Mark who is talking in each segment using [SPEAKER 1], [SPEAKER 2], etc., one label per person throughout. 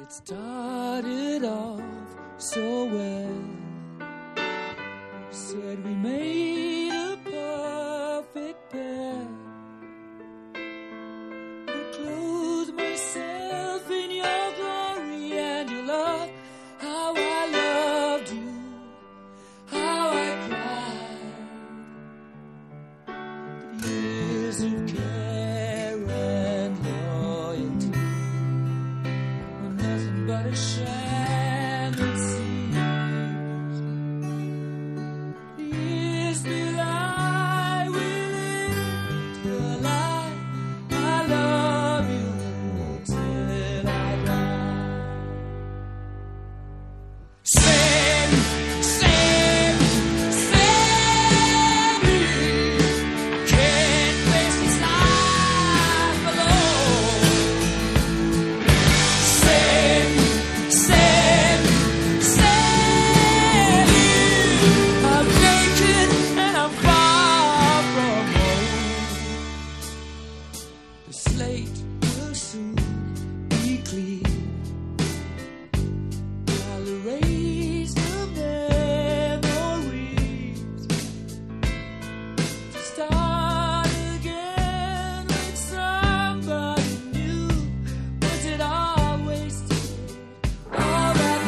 [SPEAKER 1] It started off so well. Said we made a perfect pair. I clothed myself in your glory and your love. How I loved you, how I cried. Years of care but slate will soon be clean. I'll erase the memories to start again with somebody new. Was it? All that.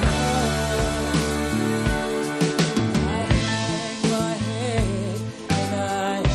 [SPEAKER 1] I hang my head and I.